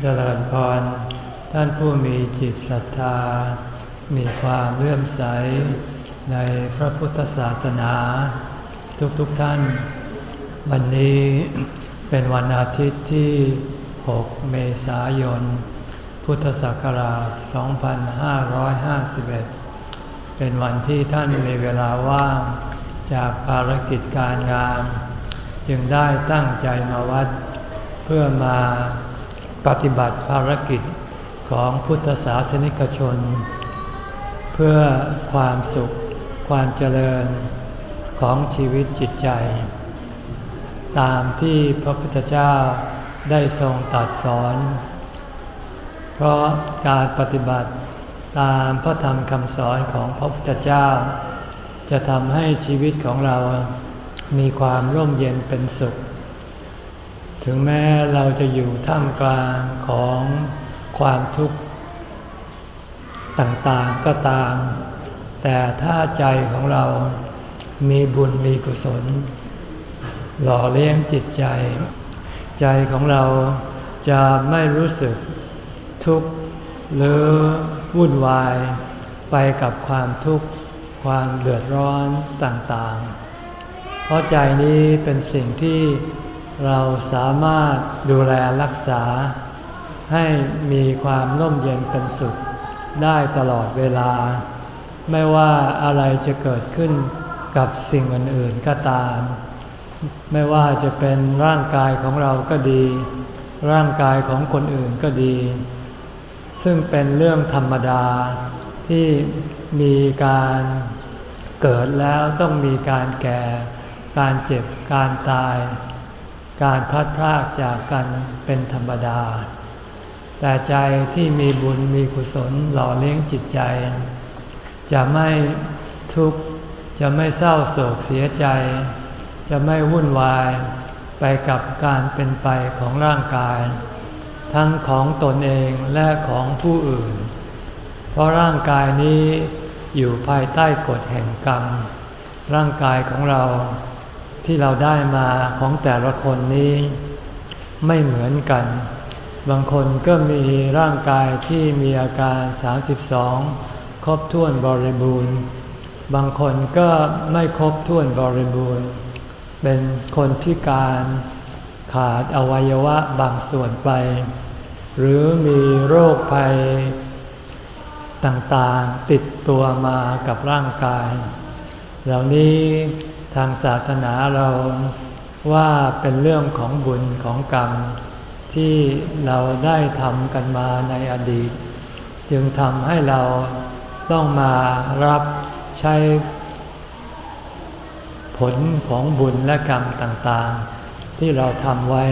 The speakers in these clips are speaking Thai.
เจริญพร ท่านผู้มีจิตศรัทธา มีความเลื่อมใสในพระพุทธศาสนา ทุกๆทท่าน วันนี้เป็นวันอาทิตย์ที่ 6 เมษายน พุทธศักราช 2551 เป็นวันที่ท่านมีเวลาว่างจากภารกิจการงาน จึงได้ตั้งใจมาวัด เพื่อมา ปฏิบัติภารกิจของพุทธศาสนิกชน เพื่อความสุขความเจริญของชีวิตจิตใจ ตามที่พระพุทธเจ้าได้ทรงตรัสสอน เพราะการปฏิบัติตามพระธรรมคำสอนของพระพุทธเจ้า จะทำให้ชีวิตของเรามีความร่มเย็นเป็นสุข ถึงแม้เราจะอยู่ท่ามกลางของความทุกข์ต่างๆก็ตาม แต่ถ้าใจของเรามีบุญมีกุศล หล่อเลี้ยงจิตใจ ใจของเราจะไม่รู้สึกทุกข์หรือวุ่นวายไปกับความทุกข์ความเดือดร้อนต่างๆ เพราะใจนี้เป็นสิ่งที่ เราสามารถดูแลรักษา ให้มีความร่มเย็นเป็นสุขได้ตลอดเวลา ไม่ว่าอะไรจะเกิดขึ้นกับสิ่งอื่นๆก็ตาม ไม่ว่าจะเป็นร่างกายของเราก็ดี ร่างกายของคนอื่นก็ดี ซึ่งเป็นเรื่องธรรมดาที่มีการเกิดแล้วต้องมีการแก่ การเจ็บการตาย การพลัดพรากจากกันเป็นธรรมดา แต่ใจที่มีบุญมีกุศลหล่อเลี้ยงจิตใจ จะไม่ทุกข์จะไม่เศร้าโศกเสียใจ จะไม่วุ่นวายไปกับการเป็นไปของร่างกาย ทั้งของตนเองและของผู้อื่น เพราะร่างกายนี้อยู่ภายใต้กฎแห่งกรรม ร่างกายของเรา ที่เราได้มาของแต่ละคนนี้ไม่เหมือนกัน บางคนก็มีร่างกายที่มีอาการ 32 ครบถ้วนบริบูรณ์ บางคนก็ไม่ครบถ้วนบริบูรณ์ เป็นคนที่การขาดอวัยวะบางส่วนไป หรือมีโรคภัยต่างๆติดตัวมากับร่างกาย เหล่านี้ ทางศาสนาเราว่าเป็นเรื่องของบุญของกรรม ที่เราได้ทำกันมาในอดีต จึงทำให้เราต้องมารับใช้ผลของบุญและกรรมต่างๆ ที่เราทำไว้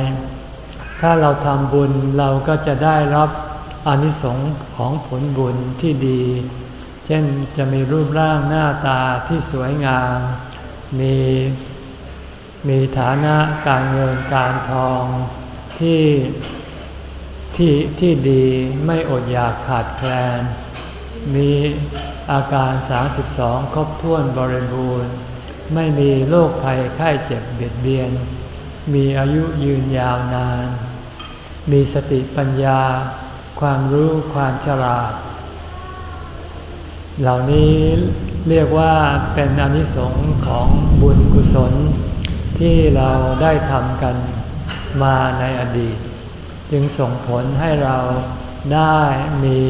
ถ้าเราทำบุญเราก็จะได้รับอนิสงค์ของผลบุญที่ดี เช่นจะมีรูปร่างหน้าตาที่สวยงาม มีมีฐานะการเงินการทองที่ที่ที่ดีไม่อดอยากขาดแคลน มีอาการ 32 ครบถ้วนบริบูรณ์ ไม่มีโรคภัยไข้เจ็บเบียดเบียน มีอายุยืนยาวนาน มีสติปัญญา ความรู้ความฉลาด เหล่านี้เรียกว่าเป็นอนิสงค์ของบุญกุศล ที่เราได้ทำกันมาในอดีต จึงส่งผลให้เราได้มี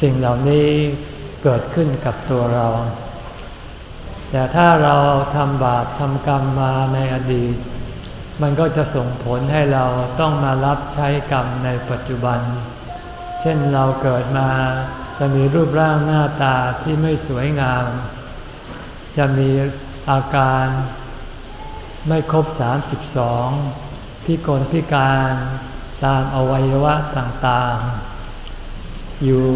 สิ่งเหล่านี้เกิดขึ้นกับตัวเรา แต่ถ้าเราทำบาปทำกรรมมาในอดีต มันก็จะส่งผลให้เราต้องมารับใช้กรรมในปัจจุบัน เช่นเราเกิดมา จะมีรูปร่างหน้าตาที่ไม่สวยงาม จะมีอาการไม่ครบ 32 พิกลพิการตามอวัยวะต่างๆ อยู่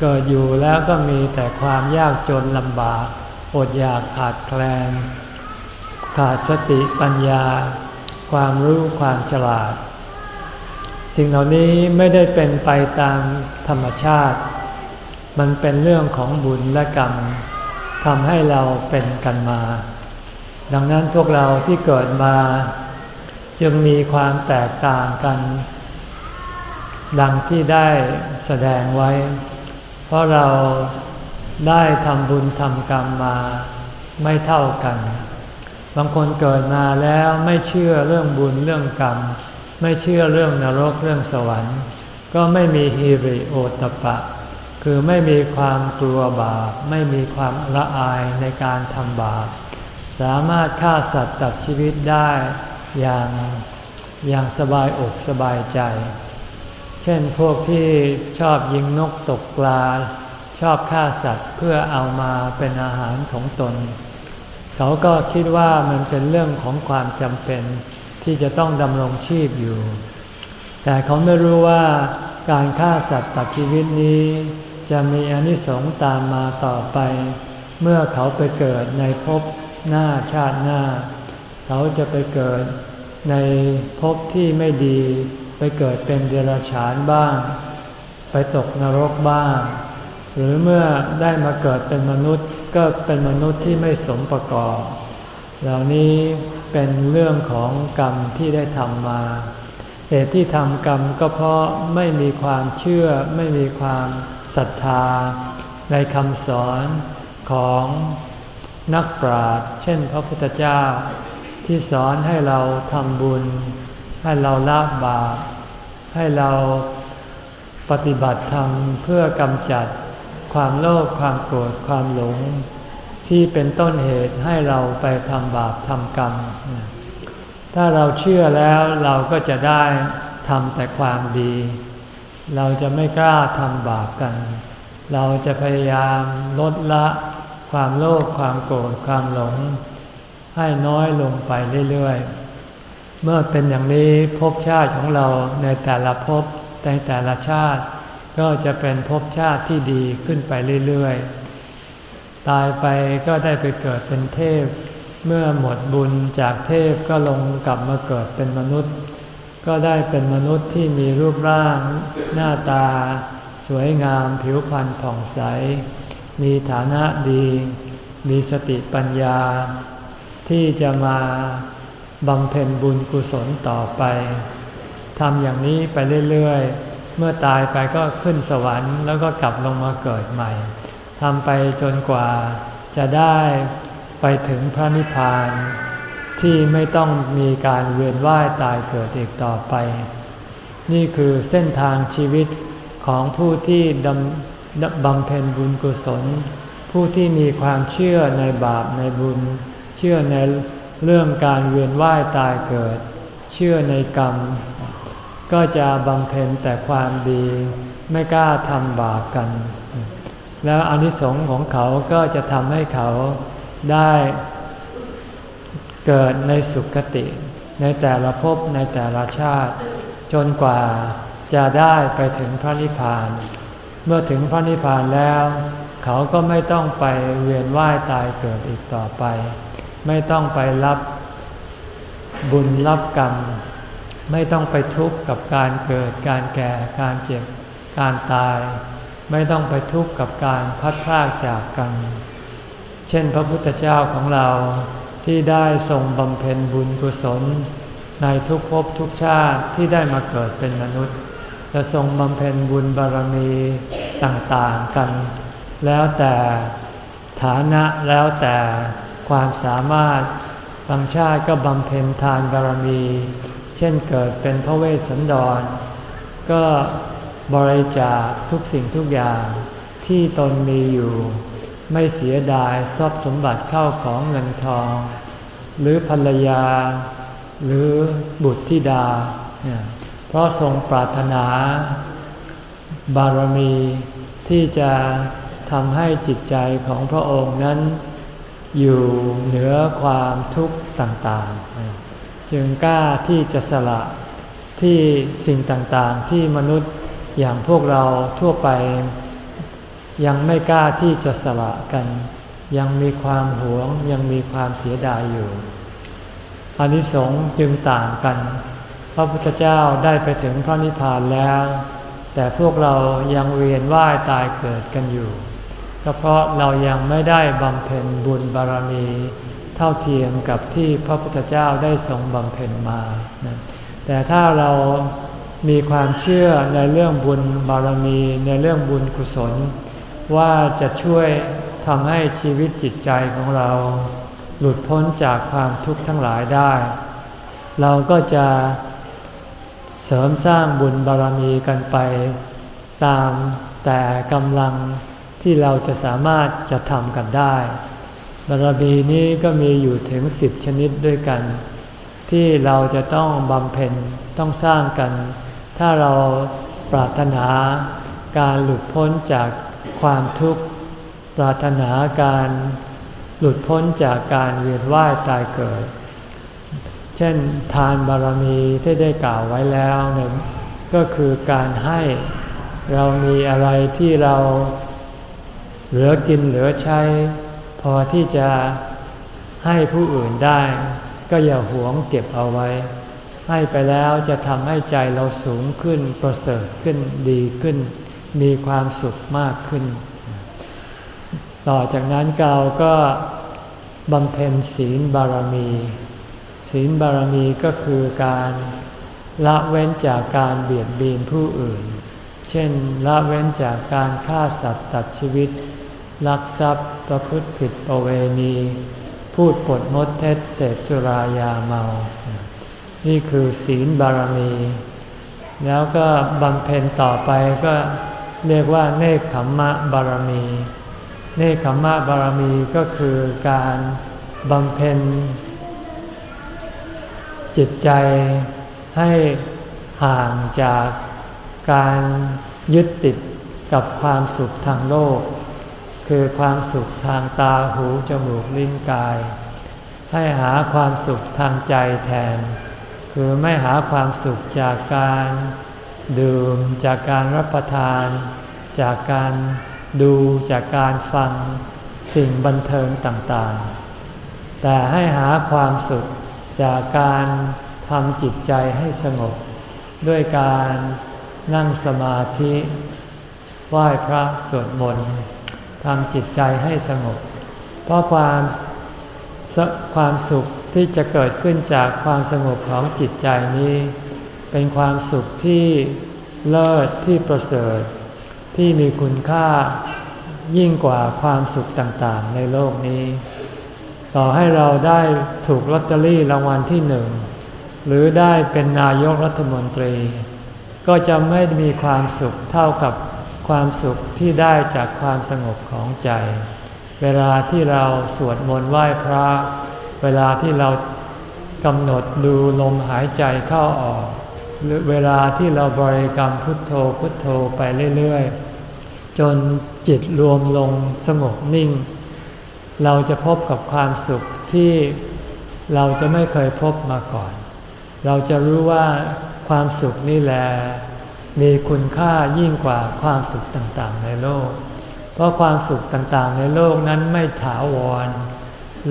เกิดอยู่แล้วก็มีแต่ความยากจนลำบากอดอยากขาดแคลน ขาดสติปัญญา ความรู้ความฉลาด สิ่งเหล่านี้ไม่ได้เป็นไปตามธรรมชาติ มันเป็นเรื่องของบุญและกรรมทำให้เราเป็นกันมา ดังนั้นพวกเราที่เกิดมา จึงมีความแตกต่างกัน ดังที่ได้แสดงไว้ เพราะเราได้ทำบุญทำกรรมมาไม่เท่ากัน บางคนเกิดมาแล้วไม่เชื่อเรื่องบุญเรื่องกรรม ไม่เชื่อเรื่องนรกเรื่องสวรรค์ ก็ไม่มีฮิริโอตปะ คือไม่มีความกลัวบาป ไม่มีความละอายในการทำบาป สามารถฆ่าสัตว์ตัดชีวิตได้อย่างอย่างสบายอกสบายใจ เช่นพวกที่ชอบยิงนกตกปลา ชอบฆ่าสัตว์เพื่อเอามาเป็นอาหารของตน เขาก็คิดว่ามันเป็นเรื่องของความจำเป็นที่จะต้องดำรงชีพอยู่ แต่เขาไม่รู้ว่าการฆ่าสัตว์ตัดชีวิตนี้ จะมีอนิสงส์ตามมาต่อไป เมื่อเขาไปเกิดในภพหน้าชาติหน้า เขาจะไปเกิดในภพที่ไม่ดี ไปเกิดเป็นเดรัจฉานบ้าง ไปตกนรกบ้าง หรือเมื่อได้มาเกิดเป็นมนุษย์ก็เป็นมนุษย์ที่ไม่สมประกอบ เหล่านี้เป็นเรื่องของกรรมที่ได้ทำมาเหตุที่ทำกรรมก็เพราะไม่มีความเชื่อไม่มีความ ศรัทธา ในคำสอนของนักปราชญ์เช่นพระพุทธเจ้า ที่สอนให้เราทำบุญ ให้เราละบาปให้เราปฏิบัติธรรมเพื่อกำจัดความโลภความโกรธความหลง ที่เป็นต้นเหตุให้เราไปทำบาปทำกรรม ถ้าเราเชื่อแล้วเราก็จะได้ทำแต่ความดี เราจะไม่กล้าทำบาปกัน เราจะพยายามลดละความโลภความโกรธความหลง ให้น้อยลงไปเรื่อยๆ เมื่อเป็นอย่างนี้ภพชาติของเราในแต่ละภพในแต่ละชาติ ก็จะเป็นภพชาติที่ดีขึ้นไปเรื่อยๆ ตายไปก็ได้ไปเกิดเป็นเทพ เมื่อหมดบุญจากเทพก็ลงกลับมาเกิดเป็นมนุษย์ ก็ได้เป็นมนุษย์ที่มีรูปร่างหน้าตา สวยงามผิวพรรณผ่องใส มีฐานะดี มีสติปัญญา ที่จะมาบำเพ็ญบุญกุศลต่อไปทำอย่างนี้ไปเรื่อยๆ เมื่อตายไปก็ขึ้นสวรรค์แล้วก็กลับลงมาเกิดใหม่ทำไปจนกว่าจะได้ไปถึงพระนิพพาน ที่ไม่ต้องมีการเวียนว่ายตายเกิดอีกต่อไป นี่คือเส้นทางชีวิตของผู้ที่บำเพ็ญบุญกุศล ผู้ที่มีความเชื่อในบาปในบุญ เชื่อในเรื่องการเวียนว่ายตายเกิด เชื่อในกรรม ก็จะบำเพ็ญแต่ความดีไม่กล้าทำบาปกัน แล้วอนิสงส์ของเขาก็จะทำให้เขาได้ เกิดในสุคติ ในแต่ละภพในแต่ละชาติ จนกว่าจะได้ไปถึงพระนิพพาน เมื่อถึงพระนิพพานแล้ว เขาก็ไม่ต้องไปเวียนว่ายตายเกิดอีกต่อไป ไม่ต้องไปรับบุญรับกรรม ไม่ต้องไปทุกข์กับการเกิดการแก่การเจ็บการตาย ไม่ต้องไปทุกข์กับการพัดพลากจากกัน เช่นพระพุทธเจ้าของเรา ที่ได้ทรงบำเพ็ญบุญกุศล ในทุกภพทุกชาติที่ได้มาเกิดเป็นมนุษย์ จะทรงบำเพ็ญบุญบารมีต่างๆกัน แล้วแต่ฐานะแล้วแต่ความสามารถบางชาติก็บำเพ็ญทานบารมี เช่นเกิดเป็นพระเวสสันดร ก็บริจาคทุกสิ่งทุกอย่างที่ตนมีอยู่ ไม่เสียดายทรัพย์สมบัติเข้าของเงินทอง หรือภรรยา หรือบุตรธิดา เพราะทรงปรารถนา บารมีที่จะทำให้จิตใจของพระองค์นั้น อยู่เหนือความทุกข์ต่างๆ จึงกล้าที่จะสละที่สิ่งต่างๆ ที่มนุษย์อย่างพวกเราทั่วไป ยังไม่กล้าที่จะสละกัน ยังมีความหวงยังมีความเสียดายอยู่อานิสงส์จึงต่างกัน พระพุทธเจ้าได้ไปถึงพระนิพพานแล้ว แต่พวกเรายังเวียนว่ายตายเกิดกันอยู่ก็เพราะเรายังไม่ได้บำเพ็ญบุญบารมี เท่าเทียมกับที่พระพุทธเจ้าได้ทรงบำเพ็ญมานะแต่ถ้าเรามีความเชื่อในเรื่องบุญบารมีในเรื่องบุญกุศล ว่าจะช่วยทำให้ชีวิตจิตใจของเรา หลุดพ้นจากความทุกข์ทั้งหลายได้ เราก็จะเสริมสร้างบุญบารมีกันไป ตามแต่กำลังที่เราจะสามารถจะทำกันได้ บารมีนี้ก็มีอยู่ถึงสิบชนิดด้วยกัน ที่เราจะต้องบำเพ็ญต้องสร้างกัน ถ้าเราปรารถนาการหลุดพ้นจาก ความทุกข์ ปรารถนาการหลุดพ้นจากการเวียนว่ายตายเกิด เช่นทานบารมีที่ได้กล่าวไว้แล้วหนึ่งก็คือการให้เรามีอะไรที่เราเหลือกินเหลือใช้ พอที่จะให้ผู้อื่นได้ ก็อย่าหวงเก็บเอาไว้ ให้ไปแล้วจะทำให้ใจเราสูงขึ้นประเสริฐขึ้นดีขึ้น มีความสุขมากขึ้น ต่อจากนั้นเราก็บำเพ็ญศีลบารมี ศีลบารมีก็คือการละเว้นจากการเบียดเบียนผู้อื่น เช่นละเว้นจากการฆ่าสัตว์ตัดชีวิต ลักทรัพย์ประพฤติผิดประเวณี พูดปดมดเท็จเสพสุรายาเมา นี่คือศีลบารมี แล้วก็บำเพ็ญต่อไปก็ เรียกว่าเนคขมมะบารมี เนคขมมะบารมีก็คือการบำเพ็ญจิตใจให้ห่างจากการยึดติดกับความสุขทางโลก คือความสุขทางตาหูจมูกลิ้นกาย ให้หาความสุขทางใจแทน คือไม่หาความสุขจากการ ดื่มจากการรับประทาน จากการดูจากการฟังสิ่งบันเทิงต่างๆ แต่ให้หาความสุขจากการทำจิตใจให้สงบ ด้วยการนั่งสมาธิไหว้พระสวดมนต์ทำจิตใจให้สงบ เพราะความความสุขที่จะเกิดขึ้นจากความสงบของจิตใจนี้ เป็นความสุขที่เลิศที่ประเสริฐ ที่มีคุณค่ายิ่งกว่าความสุขต่างๆ ในโลกนี้ ต่อให้เราได้ถูกลอตเตอรี่รางวัลที่หนึ่งหรือได้เป็นนายกรัฐมนตรี ก็จะไม่มีความสุขเท่ากับความสุขที่ได้จากความสงบของใจ เวลาที่เราสวดมนต์ไหว้พระ เวลาที่เรากำหนดดูลมหายใจเข้าออก เวลาที่เราบริกรรมพุทโธพุทโธไปเรื่อยๆ จนจิตรวมลงสงบนิ่ง เราจะพบกับความสุขที่เราจะไม่เคยพบมาก่อน เราจะรู้ว่าความสุขนี่แหละมีคุณค่ายิ่งกว่าความสุขต่างๆ ในโลก เพราะความสุขต่างๆ ในโลกนั้นไม่ถาวร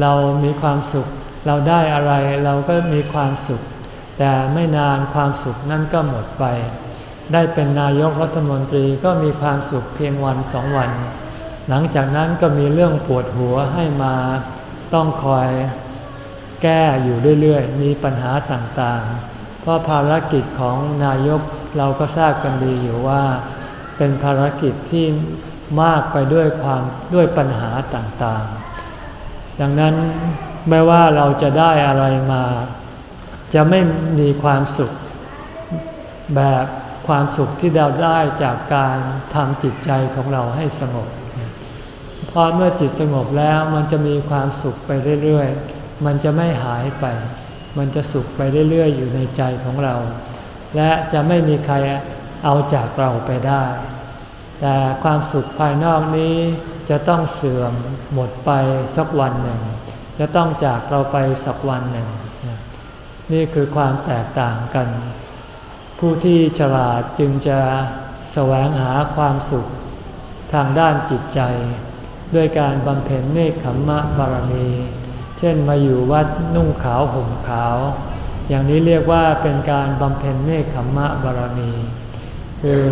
เรามีความสุข เราได้อะไรเราก็มีความสุข แต่ไม่นานความสุขนั้นก็หมดไป ได้เป็นนายกรัฐมนตรีก็มีความสุขเพียงวันสองวัน หลังจากนั้นก็มีเรื่องปวดหัวให้มาต้องคอยแก้อยู่เรื่อยๆ มีปัญหาต่างๆ เพราะภารกิจของนายกเราก็ทราบกันดีอยู่ว่า เป็นภารกิจที่มากไปด้วยความด้วยปัญหาต่างๆ ดังนั้นไม่ว่าเราจะได้อะไรมา จะไม่มีความสุข แบบความสุขที่เราได้จากการทำจิตใจของเราให้สงบเพราะเมื่อจิตสงบแล้วมันจะมีความสุขไปเรื่อยๆ มันจะไม่หายไป มันจะสุขไปเรื่อยๆ อยู่ในใจของเรา และจะไม่มีใครเอาจากเราไปได้ แต่ความสุขภายนอกนี้จะต้องเสื่อมหมดไปสักวันหนึ่ง จะต้องจากเราไปสักวันหนึ่ง นี่คือความแตกต่างกัน ผู้ที่ฉลาดจึงจะแสวงหาความสุข ทางด้านจิตใจ ด้วยการบำเพ็ญเนคขมมะบารมี เช่นมาอยู่วัดนุ่งขาวห่มขาว อย่างนี้เรียกว่าเป็นการบำเพ็ญเนคขมมะบารมี คือ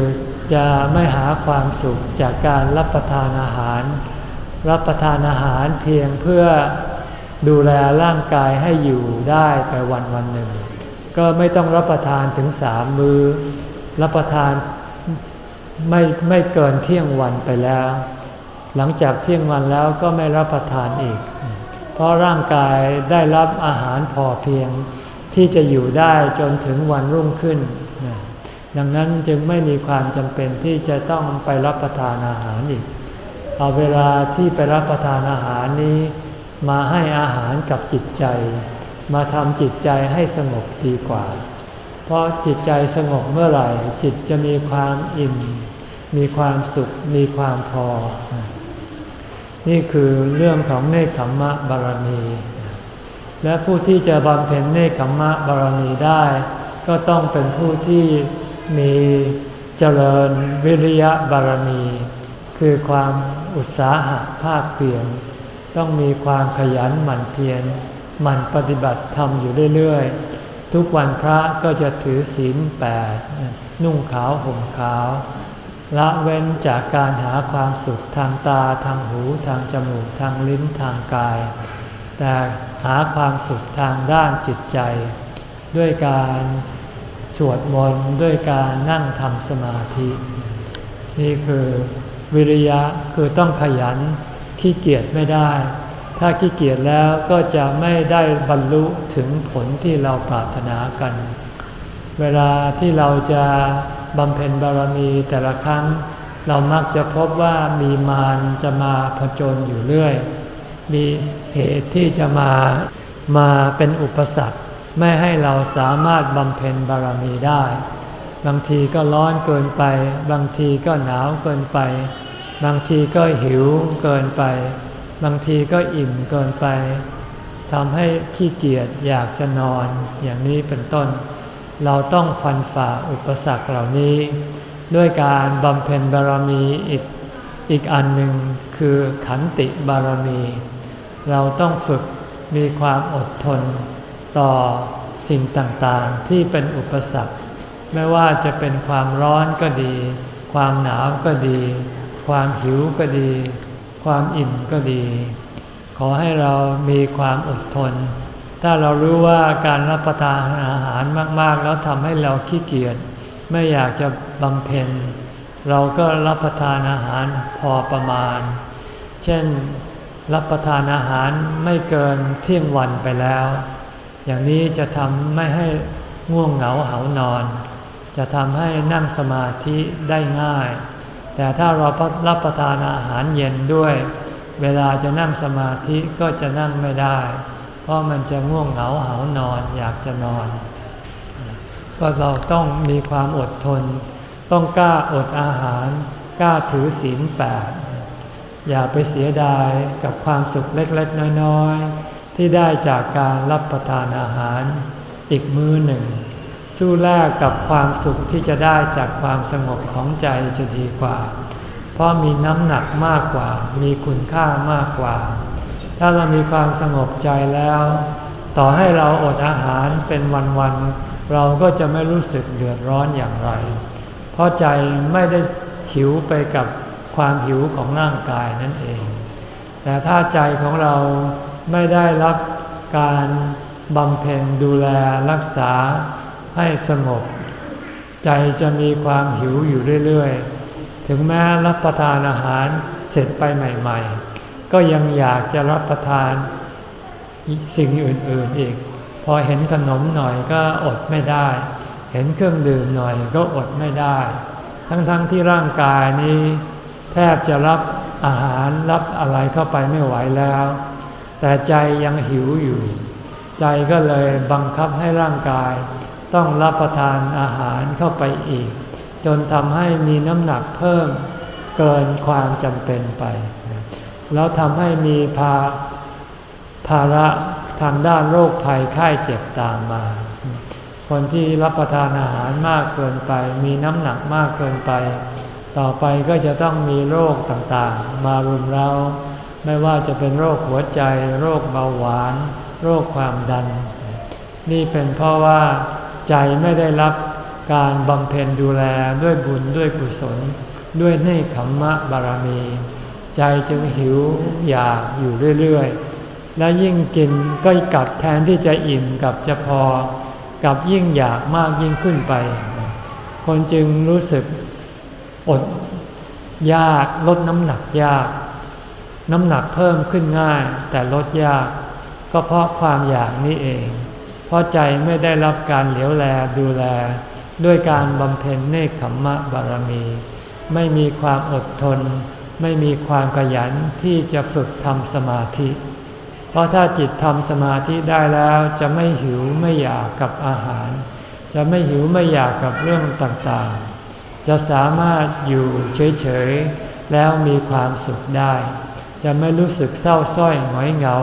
จะไม่หาความสุขจากการรับประทานอาหาร รับประทานอาหารเพียงเพื่อ ดูแลร่างกายให้อยู่ได้ไปวันวันหนึ่ง ก็ไม่ต้องรับประทานถึงสามมือรับประทานไม่ไม่เกินเที่ยงวันไปแล้ว หลังจากเที่ยงวันแล้วก็ไม่รับประทานอีก เพราะร่างกายได้รับอาหารพอเพียงที่จะอยู่ได้จนถึงวันรุ่งขึ้น ดังนั้นจึงไม่มีความจำเป็นที่จะต้องไปรับประทานอาหารอีก เอาเวลาที่ไปรับประทานอาหารนี้ มาให้อาหารกับจิตใจ มาทำจิตใจให้สงบดีกว่า เพราะจิตใจสงบเมื่อไหร่ จิตจะมีความอิ่ม มีความสุข มีความพอ นี่คือเรื่องของเนคขมมะบารมี และผู้ที่จะบำเพ็ญเนคขมมะบารมีได้ ก็ต้องเป็นผู้ที่มีเจริญวิริยะบารมี คือความอุตสาหะภาคเปลี่ยน ต้องมีความขยันหมั่นเพียรหมั่นปฏิบัติธรรมอยู่เรื่อยๆ ทุกวันพระก็จะถือศีลแปดนุ่งขาวห่มขาวละเว้นจากการหาความสุขทางตาทางหูทางจมูกทางลิ้นทางกาย แต่หาความสุขทางด้านจิตใจ ด้วยการสวดมนต์ด้วยการนั่งทำสมาธิ นี่คือวิริยะคือต้องขยัน ขี้เกียจไม่ได้ ถ้าขี้เกียจแล้วก็จะไม่ได้บรรลุถึงผลที่เราปรารถนากัน เวลาที่เราจะบำเพ็ญบารมีแต่ละครั้ง เรามักจะพบว่ามีมารจะมาผจญอยู่เรื่อย มีเหตุที่จะมามาเป็นอุปสรรคไม่ให้เราสามารถบำเพ็ญบารมีได้ บางทีก็ร้อนเกินไป บางทีก็หนาวเกินไป บางทีก็หิวเกินไป บางทีก็อิ่มเกินไปทำให้ขี้เกียจอยากจะนอนอย่างนี้เป็นต้น เราต้องฟันฝ่าอุปสรรคเหล่านี้ ด้วยการบำเพ็ญบารมีอีกอีกอันหนึ่งคือขันติบารมี เราต้องฝึกมีความอดทน ต่อสิ่งต่างๆ ที่เป็นอุปสรรค ไม่ว่าจะเป็นความร้อนก็ดี ความหนาวก็ดี ความหิวก็ดี ความอิ่มก็ดี ขอให้เรามีความอดทน ถ้าเรารู้ว่าการรับประทานอาหารมาก ๆ แล้วทำให้เราขี้เกียจไม่อยากจะบำเพ็ญ เราก็รับประทานอาหารพอประมาณ เช่นรับประทานอาหารไม่เกินเที่ยงวันไปแล้ว อย่างนี้จะทำไม่ให้ง่วงเหงาเหานอน จะทำให้นั่งสมาธิได้ง่าย แต่ถ้าเรารับประทานอาหารเย็นด้วย เวลาจะนั่งสมาธิก็จะนั่งไม่ได้ เพราะมันจะง่วงเหงาเหานอนอยากจะนอน ก็เราต้องมีความอดทน ต้องกล้าอดอาหาร กล้าถือศีลแปดอย่าไปเสียดายกับความสุขเล็กๆ น้อยๆ ที่ได้จากการรับประทานอาหารอีกมือหนึ่ง สู้แลกกับความสุขที่จะได้จากความสงบของใจจะดีกว่า เพราะมีน้ำหนักมากกว่า มีคุณค่ามากกว่า ถ้าเรามีความสงบใจแล้ว ต่อให้เราอดอาหารเป็นวันๆเราก็จะไม่รู้สึกเดือดร้อนอย่างไร เพราะใจไม่ได้หิวไปกับความหิวของร่างกายนั่นเอง แต่ถ้าใจของเราไม่ได้รับการบำเพ็ญดูแลรักษา ให้สงบ ใจจะมีความหิวอยู่เรื่อยๆ ถึงแม้รับประทานอาหารเสร็จไปใหม่ ๆ ก็ยังอยากจะรับประทานสิ่งอื่นๆอีก พอเห็นขนมหน่อยก็อดไม่ได้ เห็นเครื่องดื่มหน่อยก็อดไม่ได้ ทั้งๆทที่ร่างกายนี้ แทบจะรับอาหารรับอะไรเข้าไปไม่ไหวแล้ว แต่ใจยังหิวอยู่ ใจก็เลยบังคับให้ร่างกาย ต้องรับประทานอาหารเข้าไปอีก จนทำให้มีน้ำหนักเพิ่มเกินความจำเป็นไป แล้วทำให้มีภาภาระทางด้านโรคภัยไข้เจ็บตามมา คนที่รับประทานอาหารมากเกินไป มีน้ำหนักมากเกินไป ต่อไปก็จะต้องมีโรคต่างๆ มารุมเราไม่ว่าจะเป็นโรคหัวใจ โรคเบาหวาน โรคความดัน นี่เป็นเพราะว่า ใจไม่ได้รับการบำเพ็ญดูแลด้วยบุญด้วยกุศล ด้วยเนคขมมะบารมี ใจจึงหิวอยากอยู่เรื่อยๆ และยิ่งกินก็กลับแทนที่จะอิ่มกับจะพอ กับยิ่งอยากมากยิ่งขึ้นไป คนจึงรู้สึกอดยากลดน้ำหนักยาก น้ำหนักเพิ่มขึ้นง่ายแต่ลดยาก ก็เพราะความอยากนี้เอง เพราะใจไม่ได้รับการเหลียวแลดูแล ด้วยการบำเพ็ญเนคขมมะบารมี ไม่มีความอดทน ไม่มีความขยันที่จะฝึกทำสมาธิ เพราะถ้าจิตทำสมาธิได้แล้วจะไม่หิวไม่อยากกับอาหาร จะไม่หิวไม่อยากกับเรื่องต่างๆ จะสามารถอยู่เฉยๆ แล้วมีความสุขได้ จะไม่รู้สึกเศร้าส้อยหงอยเหงา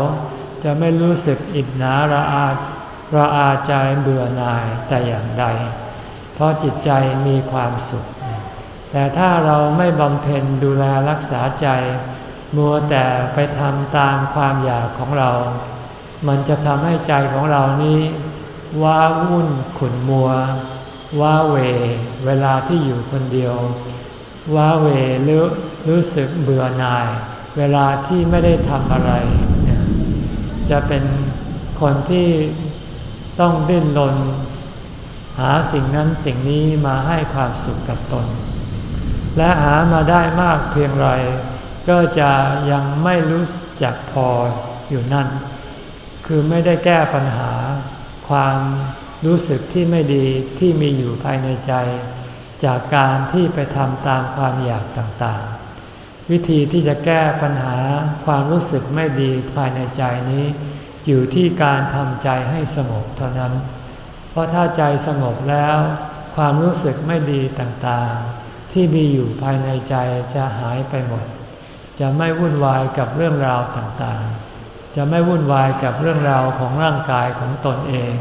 จะไม่รู้สึกอิดหนาระอา ระอาใจเบื่อหน่ายแต่อย่างใด เพราะจิตใจมีความสุข แต่ถ้าเราไม่บำเพ็ญดูแลรักษาใจ มัวแต่ไปทำตามความอยากของเรา มันจะทำให้ใจของเรานี้ว้าวุ่นขุนมัว ว้าเว เวลาที่อยู่คนเดียว ว้าเวหรือรู้สึกเบื่อหน่าย เวลาที่ไม่ได้ทำอะไร จะเป็นคนที่ ต้องดิ้นรนหาสิ่งนั้นสิ่งนี้มาให้ความสุขกับตน และหามาได้มากเพียงไรก็จะยังไม่รู้จักพออยู่นั่น คือไม่ได้แก้ปัญหา ความรู้สึกที่ไม่ดีที่มีอยู่ภายในใจ จากการที่ไปทำตามความอยากต่างๆ วิธีที่จะแก้ปัญหาความรู้สึกไม่ดีภายในใจนี้ อยู่ที่การทำใจให้สงบเท่านั้น เพราะถ้าใจสงบแล้ว ความรู้สึกไม่ดีต่างๆ ที่มีอยู่ภายในใจจะหายไปหมด จะไม่วุ่นวายกับเรื่องราวต่างๆ จะไม่วุ่นวายกับเรื่องราวของร่างกายของตนเอง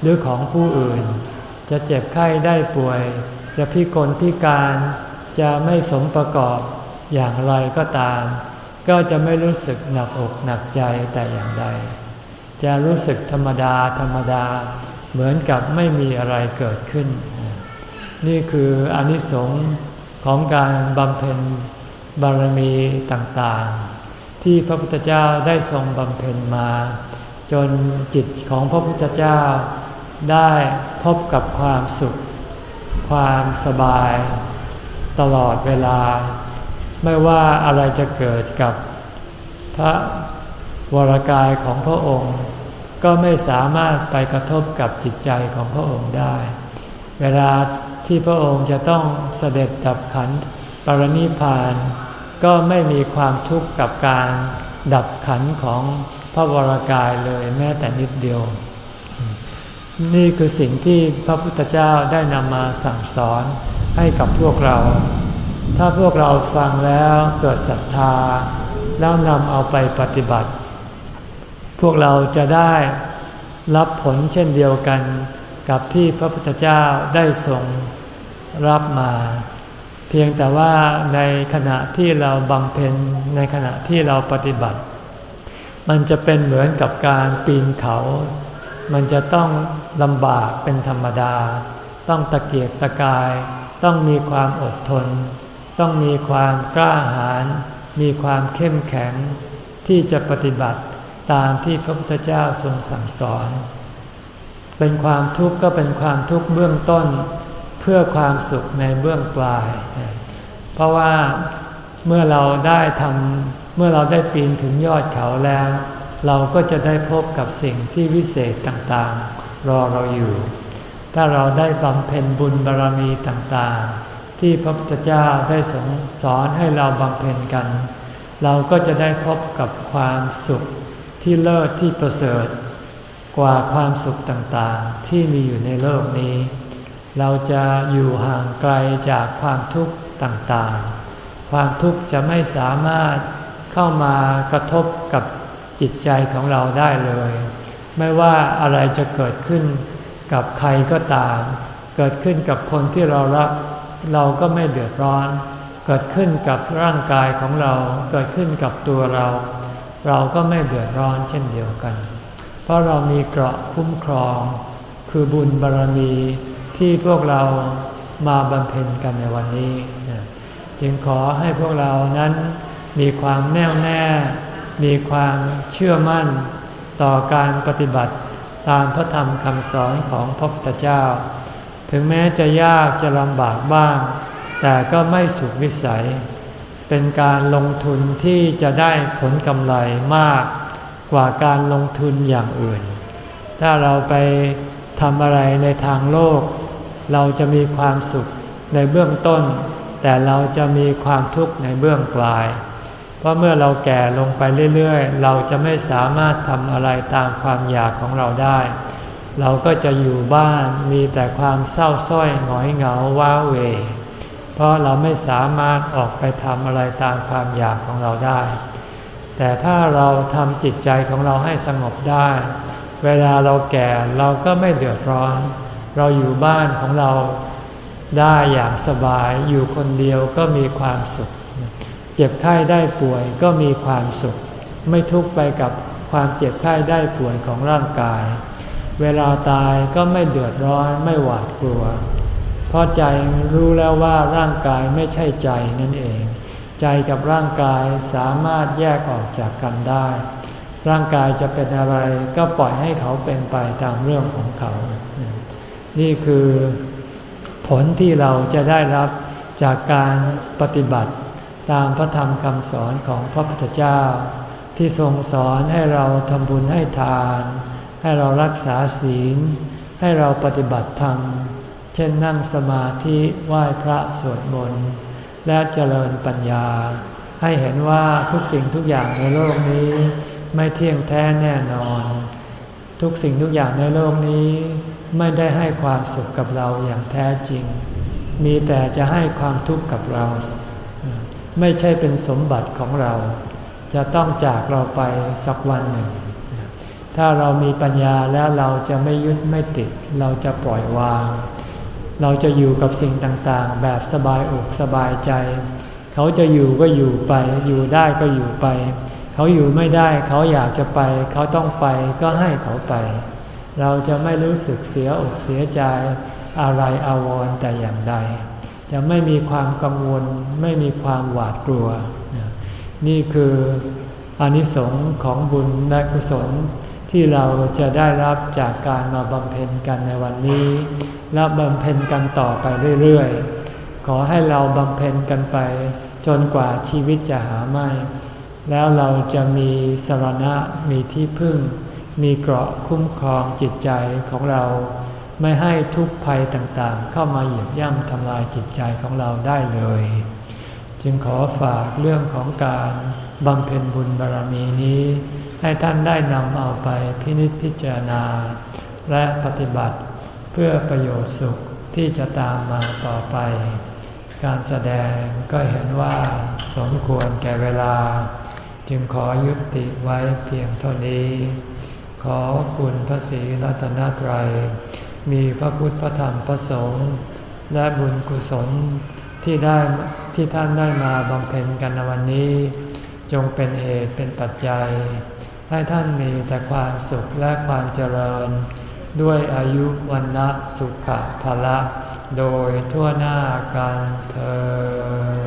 หรือของผู้อื่น จะเจ็บไข้ได้ป่วย จะพิกลพิการจะไม่สมประกอบอย่างไรก็ตาม ก็จะไม่รู้สึกหนักอกหนักใจแต่อย่างใด จะรู้สึกธรรมดาธรรมดา เหมือนกับไม่มีอะไรเกิดขึ้น นี่คืออนิสงส์ของการบำเพ็ญบารมีต่างๆ ที่พระพุทธเจ้าได้ทรงบำเพ็ญมา จนจิตของพระพุทธเจ้าได้พบกับความสุข ความสบาย ตลอดเวลา ไม่ว่าอะไรจะเกิดกับพระ วรากายของพระองค์ ก็ไม่สามารถไปกระทบกับจิตใจของพระองค์ได้ เวลาที่พระองค์จะต้องเสด็จดับขันปรนิพาน ก็ไม่มีความทุกข์กับการดับขันของพระวรากายเลยแม้แต่นิดเดียว นี่คือสิ่งที่พระพุทธเจ้าได้นำมาสั่งสอนให้กับพวกเรา ถ้าพวกเราฟังแล้วเกิดศรัทธา แล้วนำเอาไปปฏิบัติ พวกเราจะได้รับผลเช่นเดียวกันกับที่พระพุทธเจ้าได้ทรงรับมา เพียงแต่ว่าในขณะที่เราบำเพ็ญในขณะที่เราปฏิบัติ มันจะเป็นเหมือนกับการปีนเขา มันจะต้องลำบากเป็นธรรมดา ต้องตะเกียกตะกาย ต้องมีความอดทน ต้องมีความกล้าหาญมีความเข้มแข็งที่จะปฏิบัติ ตามที่พระพุทธเจ้าทรงสั่งสอน เป็นความทุกข์ก็เป็นความทุกข์เบื้องต้น เพื่อความสุขในเบื้องปลาย เพราะว่าเมื่อเราได้ทำเมื่อเราได้ปีนถึงยอดเขาแล้ว เราก็จะได้พบกับสิ่งที่วิเศษต่างๆ รอเราอยู่ ถ้าเราได้บำเพ็ญบุญบารรมีต่างๆ ที่พระพุทธเจ้าได้สสอนให้เราบำเพ็ญกัน เราก็จะได้พบกับความสุข ที่เลิศที่ประเสริฐ กว่าความสุขต่างๆ ที่มีอยู่ในโลกนี้ เราจะอยู่ห่างไกลจากความทุกข์ต่างๆ ความทุกข์จะไม่สามารถเข้ามากระทบกับจิตใจของเราได้เลย ไม่ว่าอะไรจะเกิดขึ้นกับใครก็ตาม เกิดขึ้นกับคนที่เรารัก เราก็ไม่เดือดร้อน เกิดขึ้นกับร่างกายของเรา เกิดขึ้นกับตัวเรา เราก็ไม่เดือดร้อนเช่นเดียวกัน เพราะเรามีเกราะคุ้มครอง คือบุญบารรมีที่พวกเรามาบำเพ็ญกันในวันนี้ จึงขอให้พวกเรานั้นมีความแน่วแน่ มีความเชื่อมั่นต่อการปฏิบัติตามพระธรรมคำสอนของพระพุทธเจ้าถถึงแม้จะยากจะลำบากบ้าง แต่ก็ไม่สุดวิสัย เป็นการลงทุนที่จะได้ผลกำไรมากกว่าการลงทุนอย่างอื่น ถ้าเราไปทำอะไรในทางโลก เราจะมีความสุขในเบื้องต้น แต่เราจะมีความทุกข์ในเบื้องปลาย เพราะเมื่อเราแก่ลงไปเรื่อยๆ เราจะไม่สามารถทำอะไรตามความอยากของเราได้ เราก็จะอยู่บ้านมีแต่ความเศร้าส้อยหงอยเหงาว้าเว เพราะเราไม่สามารถออกไปทำอะไรตามความอยากของเราได้ แต่ถ้าเราทำจิตใจของเราให้สงบได้ เวลาเราแก่เราก็ไม่เดือดร้อน เราอยู่บ้านของเราได้อย่างสบายอยู่คนเดียวก็มีความสุข เจ็บไข้ได้ป่วยก็มีความสุข ไม่ทุกข์ไปกับความเจ็บไข้ได้ป่วยของร่างกาย เวลาตายก็ไม่เดือดร้อนไม่หวาดกลัว ราะใจรู้แล้วว่าร่างกายไม่ใช่ใจนั่นเอง ใจกับร่างกายสามารถแยกออกจากกันได้ ร่างกายจะเป็นอะไรก็ปล่อยให้เขาเป็นไปตามเรื่องของเขา นี่คือผลที่เราจะได้รับจากการปฏิบัติตามพระธรรมคำสอนของพระพุทธเจ้า ที่ทรงสอนให้เราทำบุญให้ทาน ให้เรารักษาศีล ให้เราปฏิบัติธรรม เช่นนั่งสมาธิไหว้พระสวดมนต์และเจริญปัญญา ให้เห็นว่าทุกสิ่งทุกอย่างในโลกนี้ ไม่เที่ยงแท้แน่นอน ทุกสิ่งทุกอย่างในโลกนี้ ไม่ได้ให้ความสุขกับเราอย่างแท้จริง มีแต่จะให้ความทุกข์กับเรา ไม่ใช่เป็นสมบัติของเรา จะต้องจากเราไปสักวันหนึ่ง ถ้าเรามีปัญญาแล้วเราจะไม่ยึดไม่ติด เราจะปล่อยวาง เราจะอยู่กับสิ่งต่างๆ แบบสบายอกสบายใจ เขาจะอยู่ก็อยู่ไป อยู่ได้ก็อยู่ไป เขาอยู่ไม่ได้เขาอยากจะไป เขาต้องไปก็ให้เขาไป เราจะไม่รู้สึกเสียอกเสียใจอะไรอาวรแต่อย่างใด จะไม่มีความกังวลไม่มีความหวาดกลัว นี่คืออนิสงค์ของบุญและกุศล ที่เราจะได้รับจากการมาบำเพ็ญกันในวันนี้และบำเพ็ญกันต่อไปเรื่อยๆ ขอให้เราบำเพ็ญกันไป จนกว่าชีวิตจะหาไม่ แล้วเราจะมีสรณะมีที่พึ่ง มีเกราะคุ้มครองจิตใจของเรา ไม่ให้ทุกภัยต่างๆ เข้ามาเหยียบย่ำทำลายจิตใจของเราได้เลย จึงขอฝากเรื่องของการบำเพ็ญบุญบารรมีนี้ ให้ท่านได้นำเอาไปพินิจพิจารณา และปฏิบัติเพื่อประโยชน์สุขที่จะตามมาต่อไป การแสดงก็เห็นว่าสมควรแก่เวลา จึงขอยุติไว้เพียงเท่านี้ ขอคุณพระศรีรัตนตรัย มีพระพุทธพระธรรมพระสงฆ์และบุญกุศลที่ได้ที่ท่านได้มาบำเพ็ญกันในวันนี้ จงเป็นเหตุเป็นปัจจัย ให้ท่านมีแต่ความสุขและความเจริญ ด้วยอายุวันนะสุขภะละ โดยทั่วหน้ากันเธอ